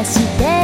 essa ideia.